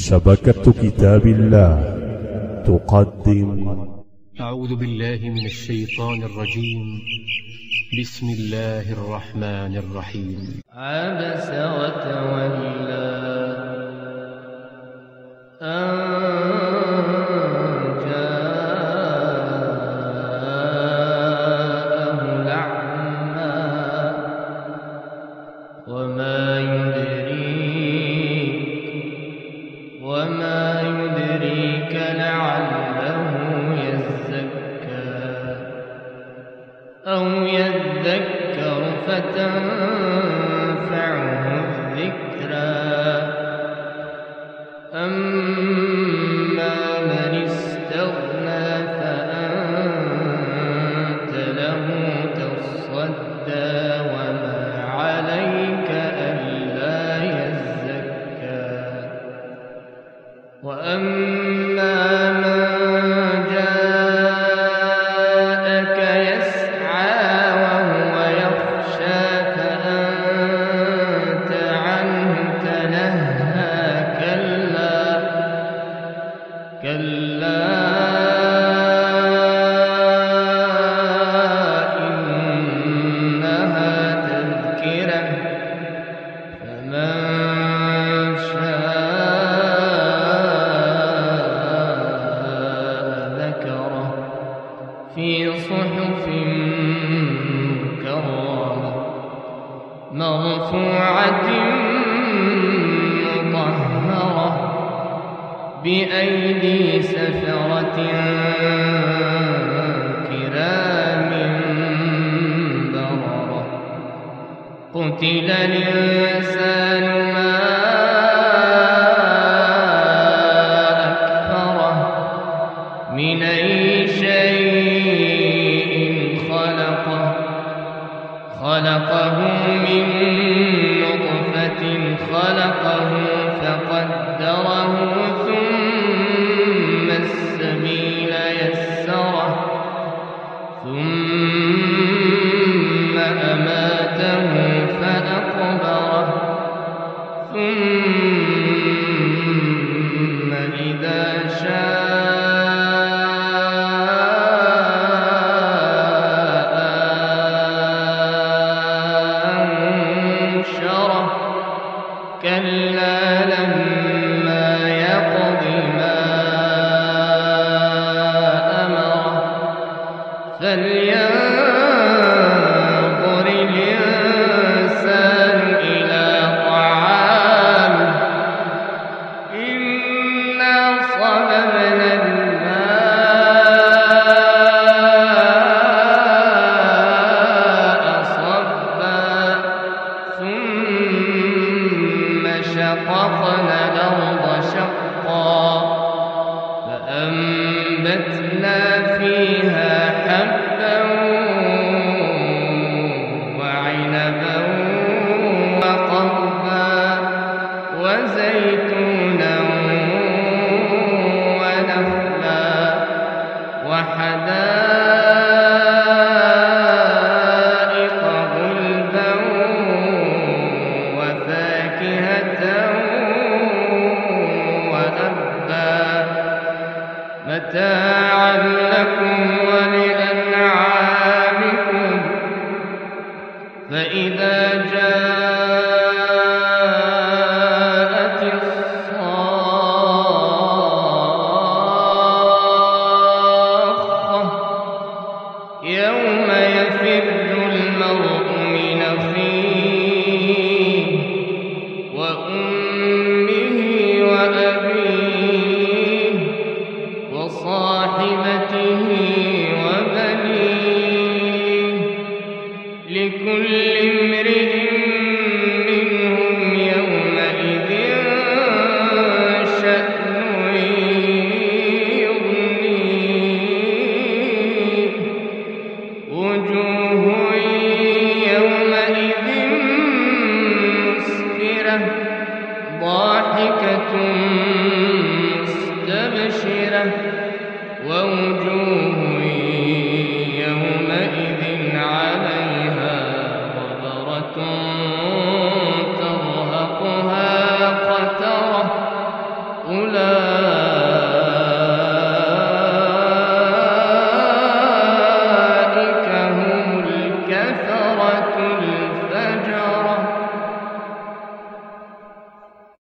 شبكة كتاب الله تقدم. أعوذ بالله من الشيطان الرجيم. بسم الله الرحمن الرحيم. عبس وتولى. فتنفعه الذكرى. أما من استغنى فأنت له تصدى وما عليك ألا يزكى. وأما مطهرة بأيدي سفرة كرام بررة قتل الإنسان ما أكفره من أي شيء خلقه خلقه من متاعا لكم ولأنعامكم. فإذا جاءت بركة